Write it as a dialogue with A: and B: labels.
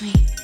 A: kiss